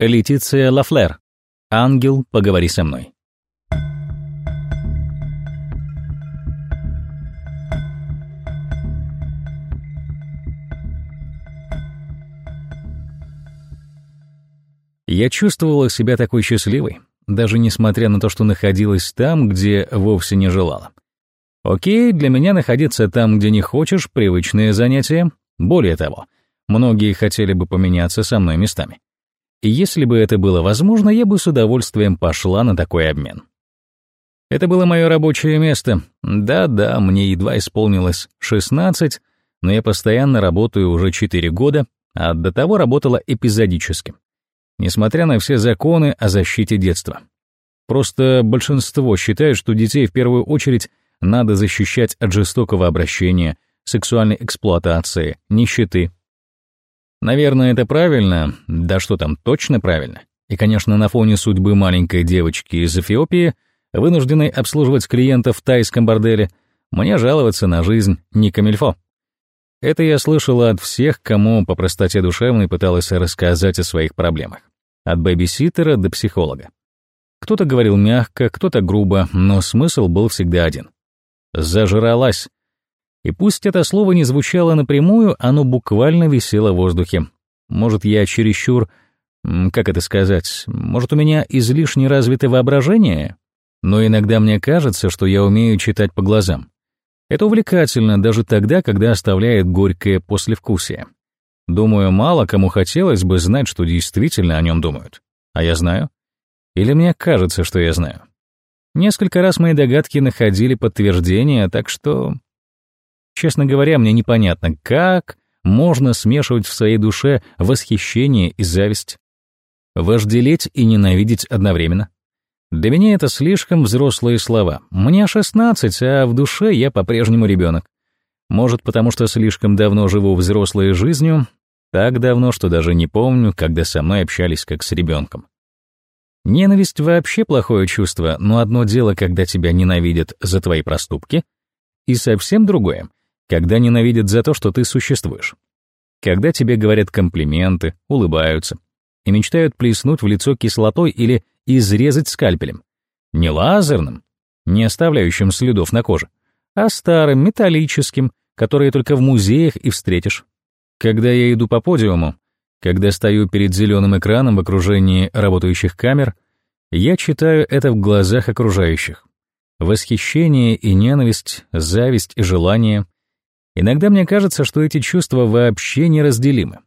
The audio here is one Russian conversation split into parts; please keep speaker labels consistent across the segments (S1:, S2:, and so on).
S1: Летиция Лафлер. Ангел, поговори со мной. Я чувствовала себя такой счастливой, даже несмотря на то, что находилась там, где вовсе не желала. Окей, для меня находиться там, где не хочешь, привычное занятие. Более того, многие хотели бы поменяться со мной местами. И если бы это было возможно, я бы с удовольствием пошла на такой обмен. Это было мое рабочее место. Да-да, мне едва исполнилось 16, но я постоянно работаю уже 4 года, а до того работала эпизодически. Несмотря на все законы о защите детства. Просто большинство считает, что детей в первую очередь надо защищать от жестокого обращения, сексуальной эксплуатации, нищеты. Наверное, это правильно, да что там, точно правильно. И, конечно, на фоне судьбы маленькой девочки из Эфиопии, вынужденной обслуживать клиентов в тайском борделе, мне жаловаться на жизнь не камильфо. Это я слышала от всех, кому по простоте душевной пыталась рассказать о своих проблемах. От бэбиситера до психолога. Кто-то говорил мягко, кто-то грубо, но смысл был всегда один зажралась. И пусть это слово не звучало напрямую, оно буквально висело в воздухе. Может, я чересчур... Как это сказать? Может, у меня излишне развитое воображение? Но иногда мне кажется, что я умею читать по глазам. Это увлекательно даже тогда, когда оставляет горькое послевкусие. Думаю, мало кому хотелось бы знать, что действительно о нем думают. А я знаю? Или мне кажется, что я знаю? Несколько раз мои догадки находили подтверждение, так что... Честно говоря, мне непонятно, как можно смешивать в своей душе восхищение и зависть. Вожделеть и ненавидеть одновременно. Для меня это слишком взрослые слова. Мне 16, а в душе я по-прежнему ребенок. Может, потому что слишком давно живу взрослой жизнью, так давно, что даже не помню, когда со мной общались как с ребенком. Ненависть вообще плохое чувство, но одно дело, когда тебя ненавидят за твои проступки, и совсем другое, когда ненавидят за то, что ты существуешь. Когда тебе говорят комплименты, улыбаются и мечтают плеснуть в лицо кислотой или изрезать скальпелем. Не лазерным, не оставляющим следов на коже, а старым, металлическим, которые только в музеях и встретишь. Когда я иду по подиуму, когда стою перед зеленым экраном в окружении работающих камер, я читаю это в глазах окружающих. Восхищение и ненависть, зависть и желание. Иногда мне кажется, что эти чувства вообще неразделимы.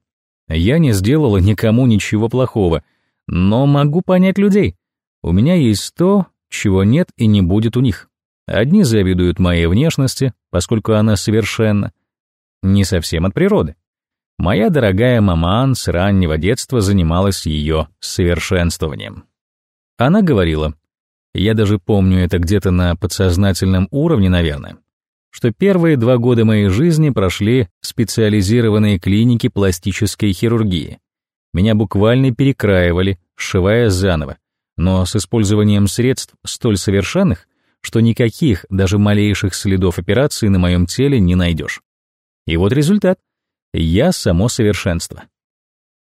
S1: Я не сделала никому ничего плохого, но могу понять людей. У меня есть то, чего нет и не будет у них. Одни завидуют моей внешности, поскольку она совершенна. Не совсем от природы. Моя дорогая маман с раннего детства занималась ее совершенствованием. Она говорила, я даже помню это где-то на подсознательном уровне, наверное, что первые два года моей жизни прошли в специализированные клиники пластической хирургии. Меня буквально перекраивали, сшивая заново, но с использованием средств столь совершенных, что никаких, даже малейших следов операции на моем теле не найдешь. И вот результат — я само совершенство.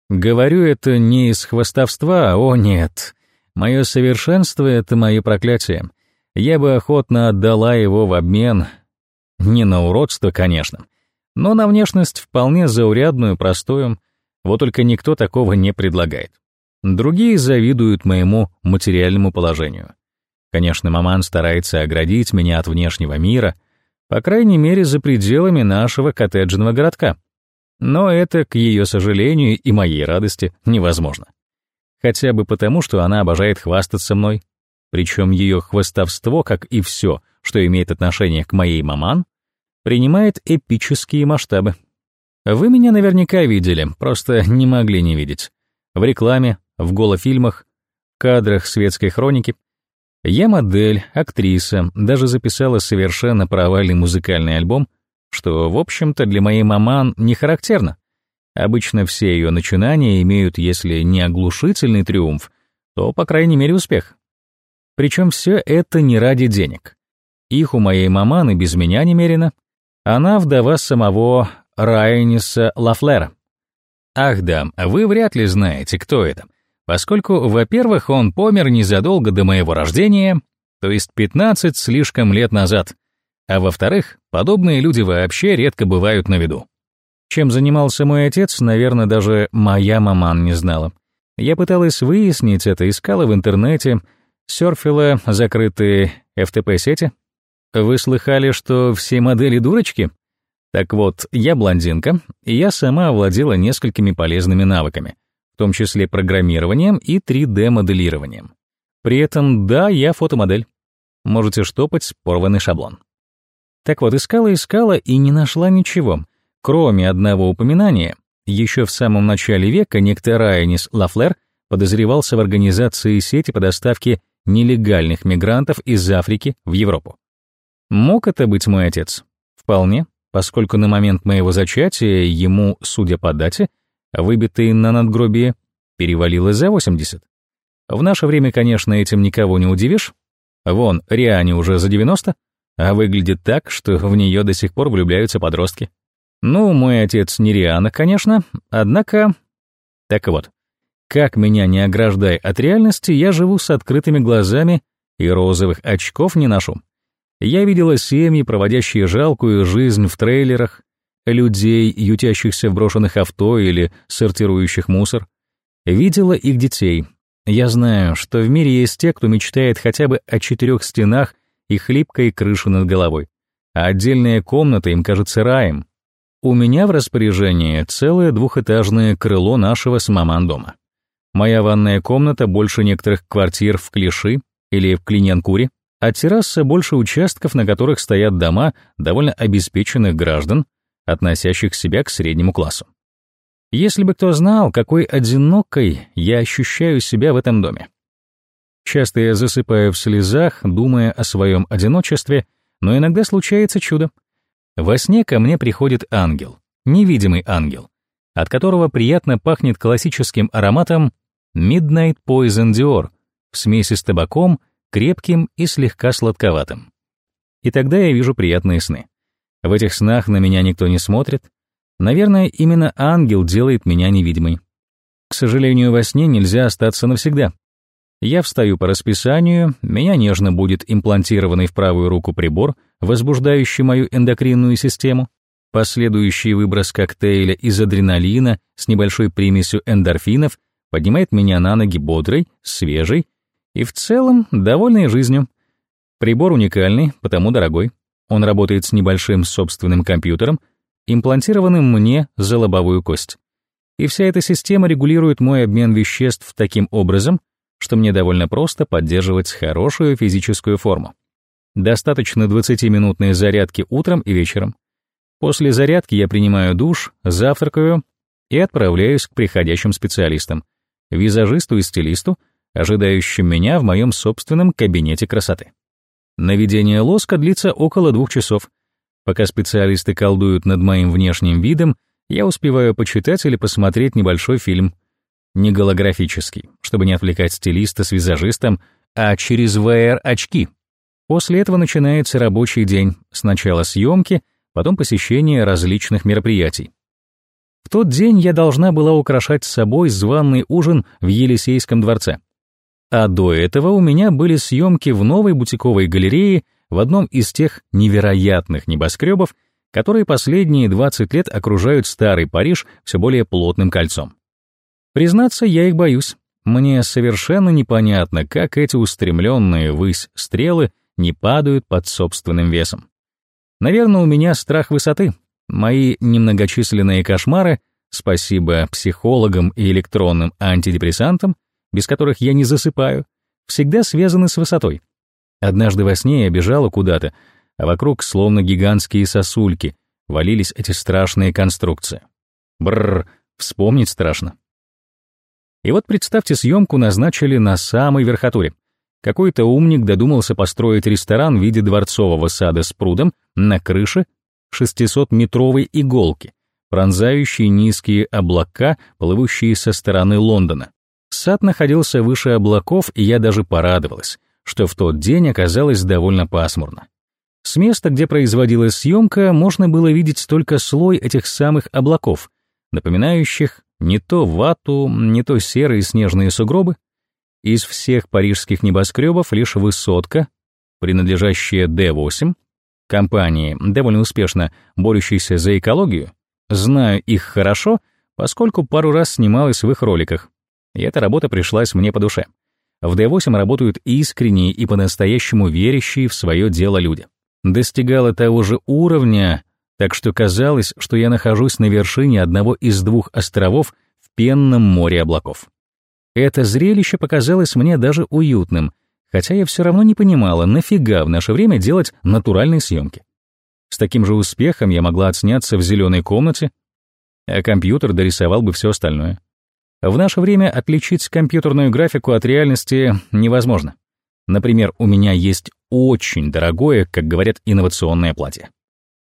S1: Говорю это не из хвастовства, о нет. Мое совершенство — это мое проклятие. Я бы охотно отдала его в обмен. Не на уродство, конечно, но на внешность вполне заурядную, простую. Вот только никто такого не предлагает. Другие завидуют моему материальному положению. Конечно, маман старается оградить меня от внешнего мира, по крайней мере, за пределами нашего коттеджного городка. Но это, к ее сожалению и моей радости, невозможно. Хотя бы потому, что она обожает хвастаться мной. Причем ее хвастовство, как и все, что имеет отношение к моей маман, принимает эпические масштабы. Вы меня наверняка видели, просто не могли не видеть. В рекламе, в голофильмах, кадрах светской хроники. Я модель, актриса, даже записала совершенно провальный музыкальный альбом — что, в общем-то, для моей маман не характерно. Обычно все ее начинания имеют, если не оглушительный триумф, то, по крайней мере, успех. Причем все это не ради денег. Их у моей маманы без меня немерено. Она вдова самого Райниса Лафлера. Ах да, вы вряд ли знаете, кто это. поскольку, во-первых, он помер незадолго до моего рождения, то есть 15 слишком лет назад, а во-вторых, подобные люди вообще редко бывают на виду. Чем занимался мой отец, наверное, даже моя маман не знала. Я пыталась выяснить это, искала в интернете, серфила закрытые FTP-сети. Вы слыхали, что все модели дурочки? Так вот, я блондинка, и я сама овладела несколькими полезными навыками, в том числе программированием и 3D-моделированием. При этом, да, я фотомодель. Можете штопать порванный шаблон. Так вот, искала-искала и не нашла ничего, кроме одного упоминания. Еще в самом начале века некто Райанис Лафлер подозревался в организации сети по доставке нелегальных мигрантов из Африки в Европу. Мог это быть мой отец? Вполне, поскольку на момент моего зачатия ему, судя по дате, выбитый на надгробие, перевалило за 80. В наше время, конечно, этим никого не удивишь. Вон, Риане уже за 90, а выглядит так, что в нее до сих пор влюбляются подростки. Ну, мой отец не Риана, конечно, однако... Так вот, как меня не ограждай от реальности, я живу с открытыми глазами и розовых очков не ношу. Я видела семьи, проводящие жалкую жизнь в трейлерах, людей, ютящихся в брошенных авто или сортирующих мусор. Видела их детей. Я знаю, что в мире есть те, кто мечтает хотя бы о четырех стенах и хлипкой крыше над головой, а отдельная комната им кажется раем. У меня в распоряжении целое двухэтажное крыло нашего с маман дома. Моя ванная комната больше некоторых квартир в Клиши или в Клинянкуре, а терраса больше участков, на которых стоят дома довольно обеспеченных граждан, относящих себя к среднему классу. Если бы кто знал, какой одинокой я ощущаю себя в этом доме. Часто я засыпаю в слезах, думая о своем одиночестве, но иногда случается чудо. Во сне ко мне приходит ангел, невидимый ангел, от которого приятно пахнет классическим ароматом Midnight Poison Dior в смеси с табаком крепким и слегка сладковатым. И тогда я вижу приятные сны. В этих снах на меня никто не смотрит. Наверное, именно ангел делает меня невидимой. К сожалению, во сне нельзя остаться навсегда. Я встаю по расписанию, меня нежно будет имплантированный в правую руку прибор, возбуждающий мою эндокринную систему, последующий выброс коктейля из адреналина с небольшой примесью эндорфинов поднимает меня на ноги бодрой, свежей и в целом довольной жизнью. Прибор уникальный, потому дорогой. Он работает с небольшим собственным компьютером, имплантированным мне за лобовую кость. И вся эта система регулирует мой обмен веществ таким образом, что мне довольно просто поддерживать хорошую физическую форму. Достаточно 20-минутной зарядки утром и вечером. После зарядки я принимаю душ, завтракаю и отправляюсь к приходящим специалистам, визажисту и стилисту, ожидающим меня в моем собственном кабинете красоты. Наведение лоска длится около двух часов. Пока специалисты колдуют над моим внешним видом, я успеваю почитать или посмотреть небольшой фильм. Не голографический, чтобы не отвлекать стилиста с визажистом, а через VR-очки. После этого начинается рабочий день, сначала съемки, потом посещение различных мероприятий. В тот день я должна была украшать с собой званый ужин в Елисейском дворце. А до этого у меня были съемки в новой бутиковой галерее в одном из тех невероятных небоскребов, которые последние 20 лет окружают старый Париж все более плотным кольцом. Признаться, я их боюсь. Мне совершенно непонятно, как эти устремленные ввысь стрелы не падают под собственным весом. Наверное, у меня страх высоты. Мои немногочисленные кошмары, спасибо психологам и электронным антидепрессантам, без которых я не засыпаю, всегда связаны с высотой. Однажды во сне я бежала куда-то, а вокруг, словно гигантские сосульки, валились эти страшные конструкции. Бррр, вспомнить страшно. И вот представьте, съемку назначили на самой верхотуре. Какой-то умник додумался построить ресторан в виде дворцового сада с прудом на крыше 600-метровой иголки, пронзающей низкие облака, плывущие со стороны Лондона. Сад находился выше облаков, и я даже порадовалась, что в тот день оказалось довольно пасмурно. С места, где производилась съемка, можно было видеть только слой этих самых облаков, напоминающих не то вату, не то серые снежные сугробы. Из всех парижских небоскребов лишь высотка, принадлежащая D8, компании, довольно успешно борющейся за экологию, знаю их хорошо, поскольку пару раз снималась в их роликах, и эта работа пришлась мне по душе. В D8 работают искренние и по-настоящему верящие в свое дело люди. Достигала того же уровня, так что казалось, что я нахожусь на вершине одного из двух островов в пенном море облаков. Это зрелище показалось мне даже уютным, хотя я все равно не понимала, нафига в наше время делать натуральные съемки. С таким же успехом я могла отсняться в зеленой комнате, а компьютер дорисовал бы все остальное. В наше время отличить компьютерную графику от реальности невозможно. Например, у меня есть очень дорогое, как говорят, инновационное платье.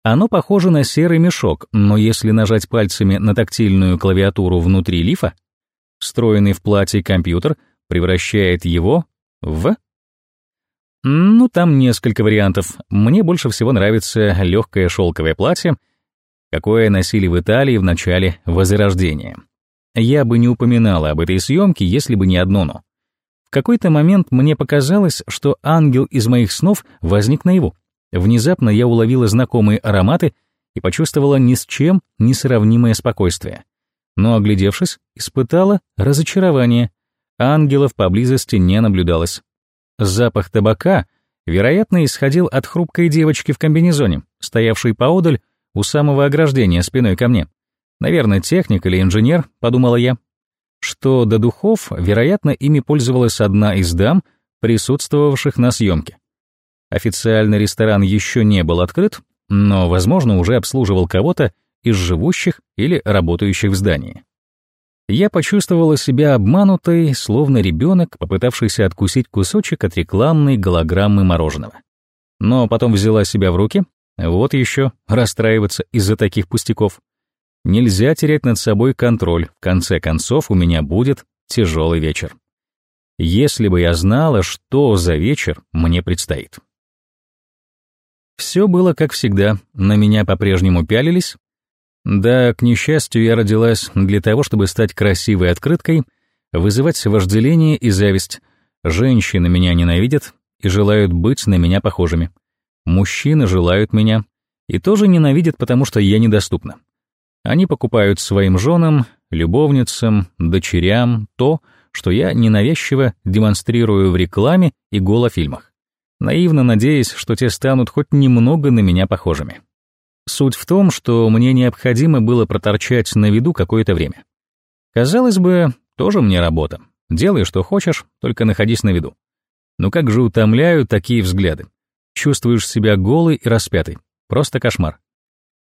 S1: Оно похоже на серый мешок, но если нажать пальцами на тактильную клавиатуру внутри лифа, встроенный в платье компьютер превращает его в... Ну, там несколько вариантов. Мне больше всего нравится легкое шелковое платье, какое носили в Италии в начале Возрождения. Я бы не упоминала об этой съемке, если бы не одно «но». В какой-то момент мне показалось, что ангел из моих снов возник наяву. Внезапно я уловила знакомые ароматы и почувствовала ни с чем несравнимое спокойствие. Но, оглядевшись, испытала разочарование. Ангелов поблизости не наблюдалось. Запах табака, вероятно, исходил от хрупкой девочки в комбинезоне, стоявшей поодаль у самого ограждения спиной ко мне. Наверное, техник или инженер, подумала я. Что до духов, вероятно, ими пользовалась одна из дам, присутствовавших на съемке. Официальный ресторан еще не был открыт, но, возможно, уже обслуживал кого-то из живущих или работающих в здании. Я почувствовала себя обманутой, словно ребенок, попытавшийся откусить кусочек от рекламной голограммы мороженого. Но потом взяла себя в руки, вот еще расстраиваться из-за таких пустяков. Нельзя терять над собой контроль, в конце концов у меня будет тяжелый вечер. Если бы я знала, что за вечер мне предстоит. Все было как всегда, на меня по-прежнему пялились. Да, к несчастью, я родилась для того, чтобы стать красивой открыткой, вызывать вожделение и зависть. Женщины меня ненавидят и желают быть на меня похожими. Мужчины желают меня и тоже ненавидят, потому что я недоступна. Они покупают своим женам, любовницам, дочерям то, что я ненавязчиво демонстрирую в рекламе и голофильмах наивно надеясь, что те станут хоть немного на меня похожими. Суть в том, что мне необходимо было проторчать на виду какое-то время. Казалось бы, тоже мне работа. Делай, что хочешь, только находись на виду. Но как же утомляют такие взгляды. Чувствуешь себя голый и распятый. Просто кошмар.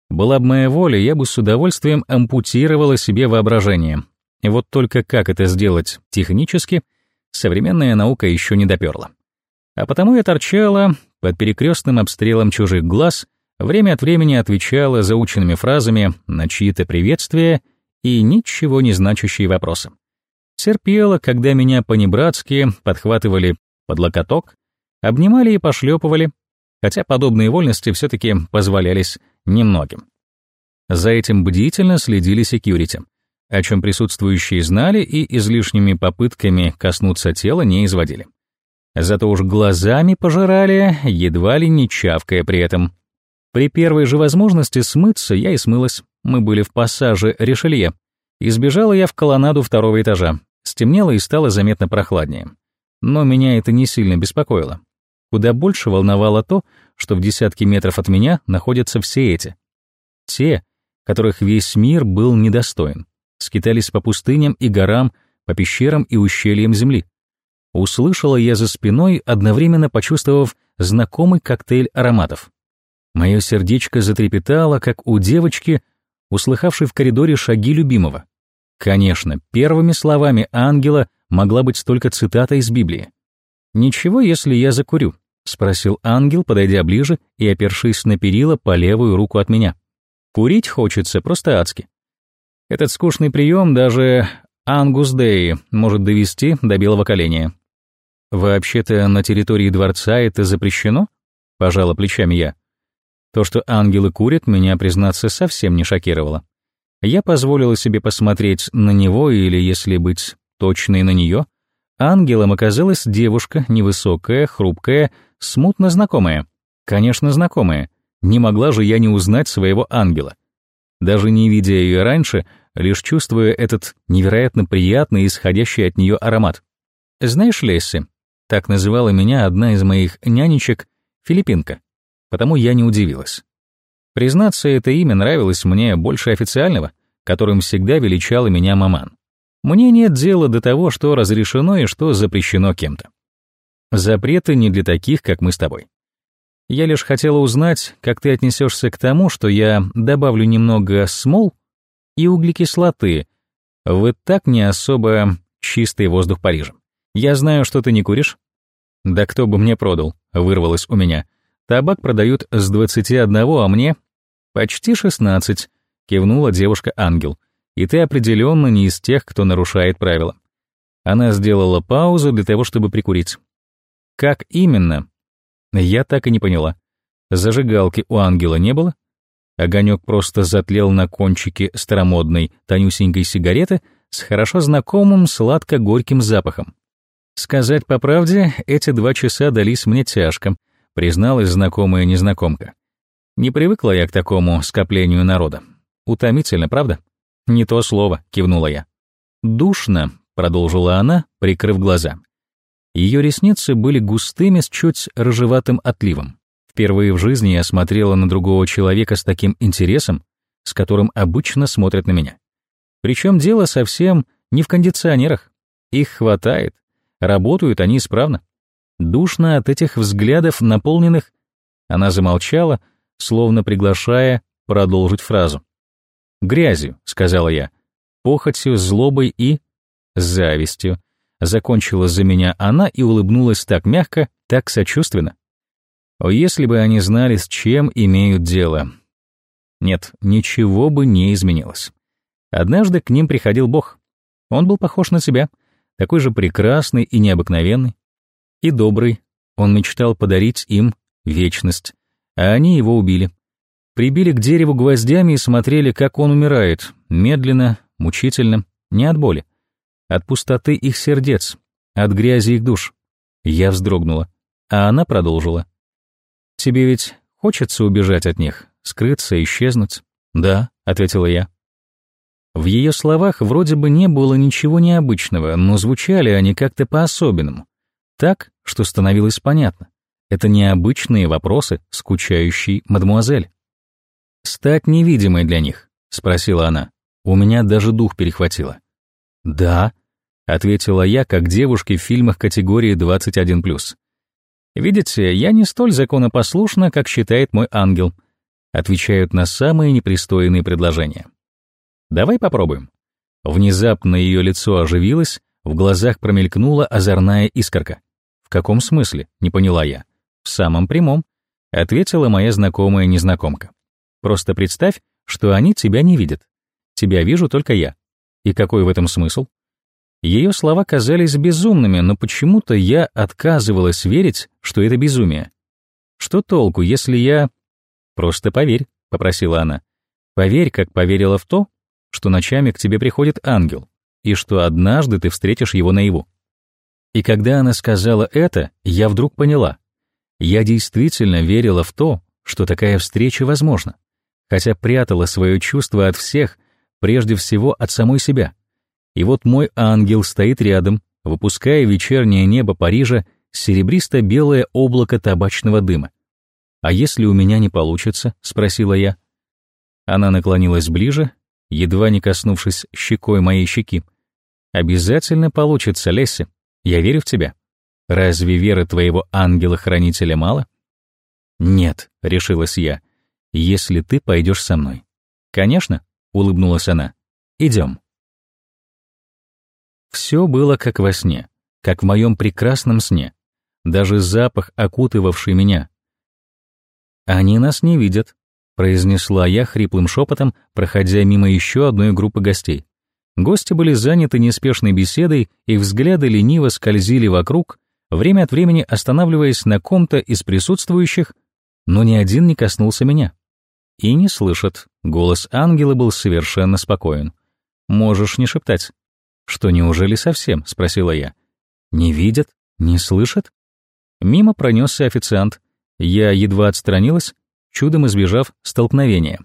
S1: Была бы моя воля, я бы с удовольствием ампутировала себе воображение. И вот только как это сделать технически, современная наука еще не доперла. А потому я торчала под перекрестным обстрелом чужих глаз, время от времени отвечала заученными фразами на чьи-то приветствия и ничего не значащие вопросы. Терпела, когда меня по-небратски подхватывали под локоток, обнимали и пошлепывали, хотя подобные вольности все-таки позволялись немногим. За этим бдительно следили секьюрити, о чем присутствующие знали и излишними попытками коснуться тела не изводили. Зато уж глазами пожирали, едва ли не чавкая при этом. При первой же возможности смыться я и смылась. Мы были в пассаже Ришелье. Избежала я в колоннаду второго этажа. Стемнело и стало заметно прохладнее. Но меня это не сильно беспокоило. Куда больше волновало то, что в десятке метров от меня находятся все эти. Те, которых весь мир был недостоин. Скитались по пустыням и горам, по пещерам и ущельям земли. Услышала я за спиной, одновременно почувствовав знакомый коктейль ароматов. Мое сердечко затрепетало, как у девочки, услыхавшей в коридоре шаги любимого. Конечно, первыми словами ангела могла быть только цитата из Библии. «Ничего, если я закурю?» — спросил ангел, подойдя ближе и опершись на перила по левую руку от меня. «Курить хочется просто адски. Этот скучный прием даже Ангус Деи может довести до белого коленя. Вообще-то на территории дворца это запрещено? Пожала плечами я. То, что ангелы курят, меня, признаться, совсем не шокировало. Я позволила себе посмотреть на него или, если быть точной, на нее. Ангелом оказалась девушка, невысокая, хрупкая, смутно знакомая. Конечно, знакомая. Не могла же я не узнать своего ангела. Даже не видя ее раньше, лишь чувствуя этот невероятно приятный, исходящий от нее аромат. «Знаешь, Лесси», — так называла меня одна из моих нянечек, филиппинка, потому я не удивилась. Признаться, это имя нравилось мне больше официального, которым всегда величала меня маман. Мне нет дела до того, что разрешено и что запрещено кем-то. Запреты не для таких, как мы с тобой. Я лишь хотела узнать, как ты отнесешься к тому, что я добавлю немного смол и углекислоты в и так не особо чистый воздух Парижа. Я знаю, что ты не куришь. Да кто бы мне продал, вырвалось у меня. Табак продают с 21, а мне «Почти шестнадцать», — кивнула девушка-ангел. «И ты определенно не из тех, кто нарушает правила». Она сделала паузу для того, чтобы прикурить. «Как именно?» Я так и не поняла. Зажигалки у ангела не было? Огонек просто затлел на кончике старомодной, тонюсенькой сигареты с хорошо знакомым сладко-горьким запахом. Сказать по правде, эти два часа дались мне тяжко, призналась знакомая незнакомка. Не привыкла я к такому скоплению народа. Утомительно, правда? Не то слово, кивнула я. Душно, продолжила она, прикрыв глаза. Ее ресницы были густыми с чуть рыжеватым отливом. Впервые в жизни я смотрела на другого человека с таким интересом, с которым обычно смотрят на меня. Причем дело совсем не в кондиционерах. Их хватает, работают они исправно. Душно от этих взглядов, наполненных... Она замолчала, словно приглашая продолжить фразу. «Грязью», — сказала я, — «похотью, злобой и...» «завистью», — закончила за меня она и улыбнулась так мягко, так сочувственно. О, если бы они знали, с чем имеют дело. Нет, ничего бы не изменилось. Однажды к ним приходил Бог. Он был похож на себя, такой же прекрасный и необыкновенный, и добрый. Он мечтал подарить им вечность, а они его убили. Прибили к дереву гвоздями и смотрели, как он умирает, медленно, мучительно, не от боли, от пустоты их сердец, от грязи их душ. Я вздрогнула, а она продолжила. «Тебе ведь хочется убежать от них, скрыться, исчезнуть?» «Да», — ответила я. В ее словах вроде бы не было ничего необычного, но звучали они как-то по-особенному, так, что становилось понятно. Это необычные вопросы, скучающей мадемуазель. «Стать невидимой для них?» — спросила она. У меня даже дух перехватило. «Да», — ответила я, как девушки в фильмах категории 21+. «Видите, я не столь законопослушна, как считает мой ангел», отвечают на самые непристойные предложения. «Давай попробуем». Внезапно ее лицо оживилось, в глазах промелькнула озорная искорка. «В каком смысле?» — не поняла я. «В самом прямом», — ответила моя знакомая незнакомка. «Просто представь, что они тебя не видят. Тебя вижу только я. И какой в этом смысл?» Ее слова казались безумными, но почему-то я отказывалась верить, что это безумие. «Что толку, если я...» «Просто поверь», — попросила она. «Поверь, как поверила в то, что ночами к тебе приходит ангел, и что однажды ты встретишь его наяву». И когда она сказала это, я вдруг поняла. Я действительно верила в то, что такая встреча возможна, хотя прятала свое чувство от всех, прежде всего от самой себя. И вот мой ангел стоит рядом, выпуская вечернее небо Парижа серебристо-белое облако табачного дыма. «А если у меня не получится?» — спросила я. Она наклонилась ближе, едва не коснувшись щекой моей щеки. «Обязательно получится, Лесси. Я верю в тебя. Разве веры твоего ангела-хранителя мало? Нет, решилась я, если ты пойдешь со мной. Конечно, улыбнулась она. Идем. Все было как во сне, как в моем прекрасном сне. Даже запах, окутывавший меня. Они нас не видят, произнесла я хриплым шепотом, проходя мимо еще одной группы гостей. Гости были заняты неспешной беседой, их взгляды лениво скользили вокруг, время от времени останавливаясь на ком-то из присутствующих, но ни один не коснулся меня. И не слышат. Голос ангела был совершенно спокоен. Можешь не шептать. Что, неужели совсем? Спросила я. Не видят? Не слышат? Мимо пронесся официант. Я едва отстранилась, чудом избежав столкновения.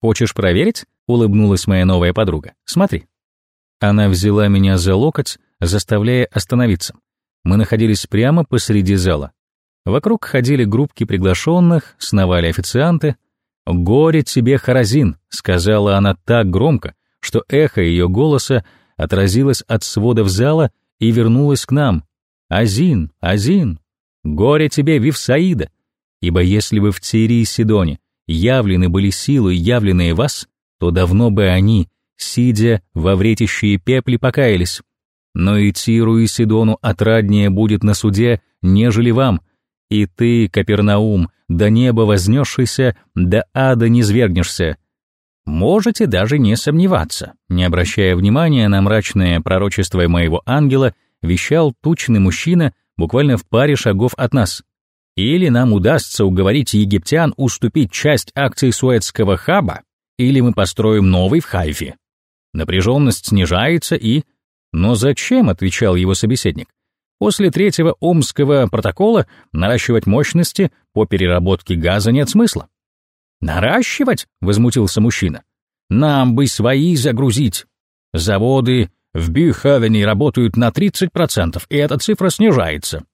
S1: «Хочешь проверить?» — улыбнулась моя новая подруга. «Смотри». Она взяла меня за локоть, заставляя остановиться. Мы находились прямо посреди зала. Вокруг ходили группки приглашенных, сновали официанты. «Горе тебе, Харазин!» — сказала она так громко, что эхо ее голоса отразилось от сводов зала и вернулось к нам. «Азин! Азин! Горе тебе, Вивсаида! Ибо если бы в Тире и Сидоне явлены были силы, явленные вас, то давно бы они, сидя во вретище и пепле, покаялись. Но и Тиру и Сидону отраднее будет на суде, нежели вам, и ты, Капернаум, до неба вознесшийся, до ада не свергнешься. Можете даже не сомневаться. Не обращая внимания на мрачное пророчество моего ангела, вещал тучный мужчина буквально в паре шагов от нас. Или нам удастся уговорить египтян уступить часть акций Суэцкого хаба, или мы построим новый в Хайфе. Напряженность снижается и... Но зачем, отвечал его собеседник. После третьего Омского протокола наращивать мощности по переработке газа нет смысла. «Наращивать?» — возмутился мужчина. «Нам бы свои загрузить. Заводы в Бюховене работают на 30%, и эта цифра снижается.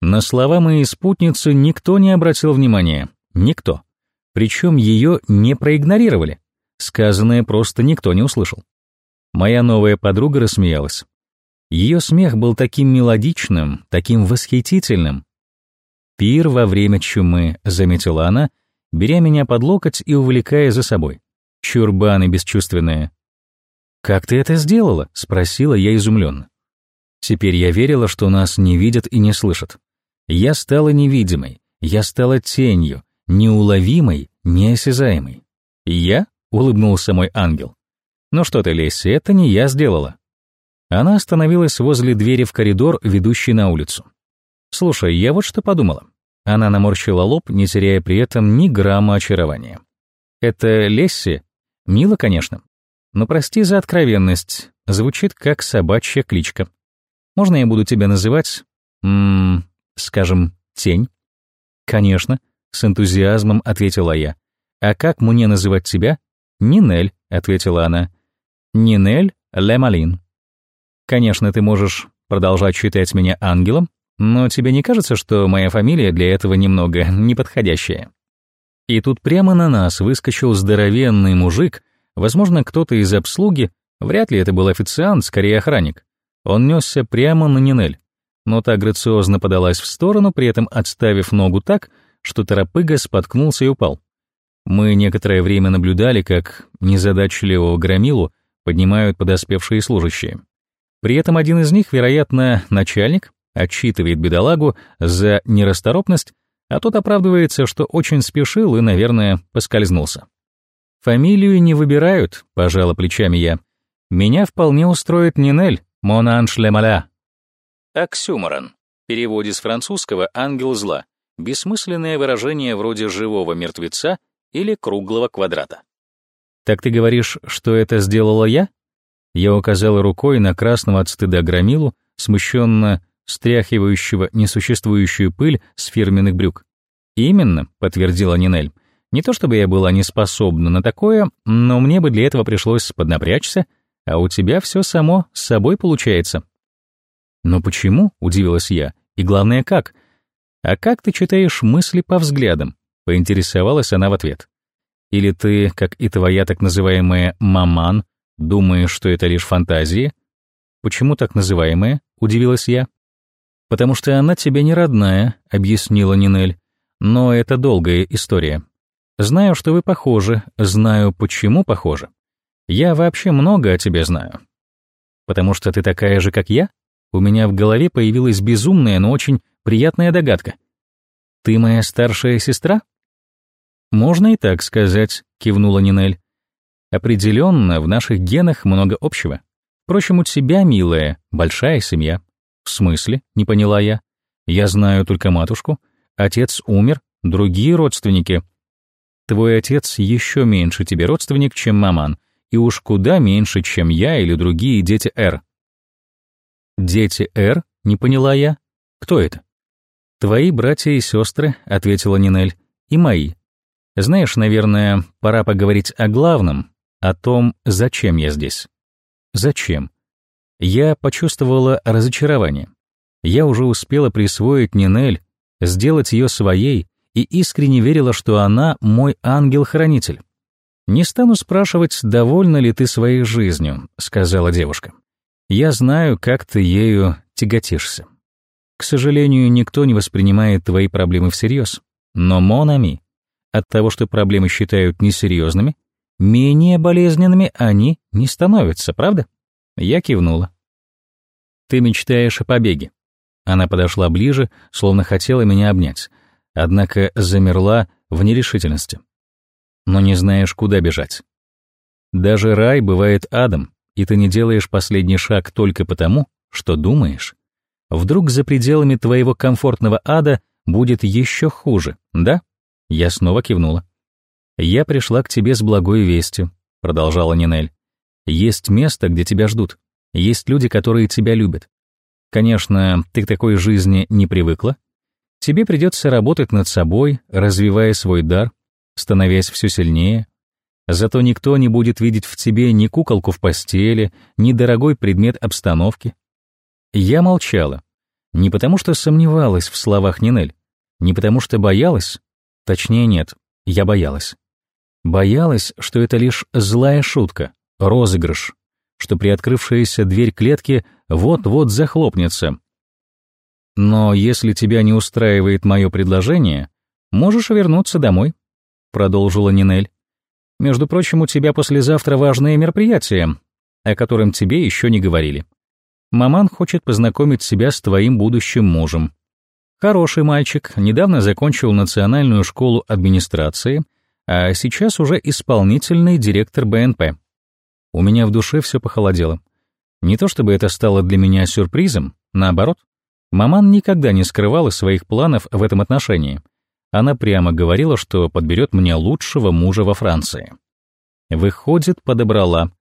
S1: На слова моей спутницы никто не обратил внимания. Никто. Причем ее не проигнорировали. Сказанное просто никто не услышал. Моя новая подруга рассмеялась. Ее смех был таким мелодичным, таким восхитительным. «Пир во время чумы», — заметила она, беря меня под локоть и увлекая за собой. «Чурбаны бесчувственные». «Как ты это сделала?» — спросила я изумленно. Теперь я верила, что нас не видят и не слышат. Я стала невидимой, я стала тенью, неуловимой, неосязаемой. «Я?» — улыбнулся мой ангел. «Ну что ты, Лесси, это не я сделала». Она остановилась возле двери в коридор, ведущий на улицу. «Слушай, я вот что подумала». Она наморщила лоб, не теряя при этом ни грамма очарования. «Это Лесси? Мило, конечно. Но прости за откровенность, звучит как собачья кличка. Можно я буду тебя называть... Ммм скажем, тень? Конечно, с энтузиазмом ответила я. А как мне называть тебя? Нинель, ответила она. Нинель Лемалин. Конечно, ты можешь продолжать считать меня ангелом, но тебе не кажется, что моя фамилия для этого немного неподходящая? И тут прямо на нас выскочил здоровенный мужик, возможно, кто-то из обслуги, вряд ли это был официант, скорее охранник. Он несся прямо на Нинель но та грациозно подалась в сторону, при этом отставив ногу так, что торопыга споткнулся и упал. Мы некоторое время наблюдали, как незадачливого громилу поднимают подоспевшие служащие. При этом один из них, вероятно, начальник, отчитывает бедолагу за нерасторопность, а тот оправдывается, что очень спешил и, наверное, поскользнулся. «Фамилию не выбирают», — пожала плечами я. «Меня вполне устроит Нинель, Монанш Лемаля». Оксюморон. В переводе с французского «ангел зла» — бессмысленное выражение вроде живого мертвеца или круглого квадрата. «Так ты говоришь, что это сделала я?» Я указал рукой на красного от стыда громилу, смущенно стряхивающего несуществующую пыль с фирменных брюк. «Именно», — подтвердила Нинель. «Не то чтобы я была неспособна на такое, но мне бы для этого пришлось поднапрячься, а у тебя все само с собой получается». «Но почему?» — удивилась я. «И главное, как?» «А как ты читаешь мысли по взглядам?» — поинтересовалась она в ответ. «Или ты, как и твоя так называемая «маман», думаешь, что это лишь фантазии?» «Почему так называемая?» — удивилась я. «Потому что она тебе не родная», — объяснила Нинель. «Но это долгая история. Знаю, что вы похожи, знаю, почему похожи. Я вообще много о тебе знаю. Потому что ты такая же, как я?» У меня в голове появилась безумная, но очень приятная догадка. «Ты моя старшая сестра?» «Можно и так сказать», — кивнула Нинель. «Определенно, в наших генах много общего. Впрочем, у тебя, милая, большая семья». «В смысле?» — не поняла я. «Я знаю только матушку. Отец умер, другие родственники». Твой отец еще меньше тебе родственник, чем маман, и уж куда меньше, чем я или другие дети Р. Дети Р? Не поняла я. Кто это? Твои братья и сестры, ответила Нинель, и мои. Знаешь, наверное, пора поговорить о главном, о том, зачем я здесь. Зачем? Я почувствовала разочарование. Я уже успела присвоить Нинель, сделать ее своей и искренне верила, что она мой ангел-хранитель. «Не стану спрашивать, довольна ли ты своей жизнью», — сказала девушка. «Я знаю, как ты ею тяготишься. К сожалению, никто не воспринимает твои проблемы всерьез. Но, Монами, от того, что проблемы считают несерьезными, менее болезненными они не становятся, правда?» Я кивнула. «Ты мечтаешь о побеге». Она подошла ближе, словно хотела меня обнять, однако замерла в нерешительности но не знаешь, куда бежать. Даже рай бывает адом, и ты не делаешь последний шаг только потому, что думаешь. Вдруг за пределами твоего комфортного ада будет еще хуже, да? Я снова кивнула. «Я пришла к тебе с благой вестью», — продолжала Нинель. «Есть место, где тебя ждут. Есть люди, которые тебя любят. Конечно, ты к такой жизни не привыкла. Тебе придется работать над собой, развивая свой дар, становясь все сильнее. Зато никто не будет видеть в тебе ни куколку в постели, ни дорогой предмет обстановки. Я молчала. Не потому что сомневалась в словах Нинель, не потому что боялась, точнее нет, я боялась. Боялась, что это лишь злая шутка, розыгрыш, что приоткрывшаяся дверь клетки вот-вот захлопнется. Но если тебя не устраивает мое предложение, можешь вернуться домой. — продолжила Нинель. «Между прочим, у тебя послезавтра важное мероприятие, о котором тебе еще не говорили. Маман хочет познакомить себя с твоим будущим мужем. Хороший мальчик, недавно закончил национальную школу администрации, а сейчас уже исполнительный директор БНП. У меня в душе все похолодело. Не то чтобы это стало для меня сюрпризом, наоборот. Маман никогда не скрывала своих планов в этом отношении — она прямо говорила, что подберет мне лучшего мужа во Франции. Выходит, подобрала.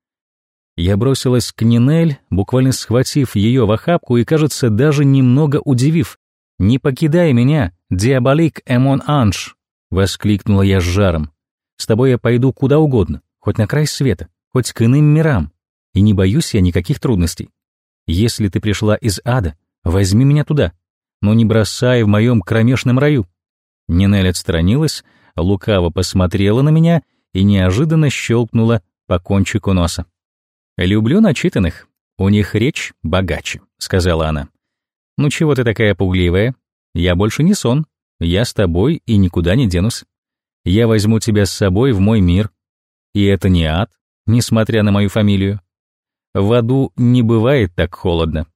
S1: Я бросилась к Нинель, буквально схватив ее в охапку и, кажется, даже немного удивив. «Не покидай меня, диаболик эмон анж!» — воскликнула я с жаром. «С тобой я пойду куда угодно, хоть на край света, хоть к иным мирам, и не боюсь я никаких трудностей. Если ты пришла из ада, возьми меня туда, но не бросай в моем кромешном раю». Нинель отстранилась, лукаво посмотрела на меня и неожиданно щелкнула по кончику носа. «Люблю начитанных, у них речь богаче», — сказала она. «Ну чего ты такая пугливая? Я больше не сон, я с тобой и никуда не денусь. Я возьму тебя с собой в мой мир. И это не ад, несмотря на мою фамилию. В аду не бывает так холодно.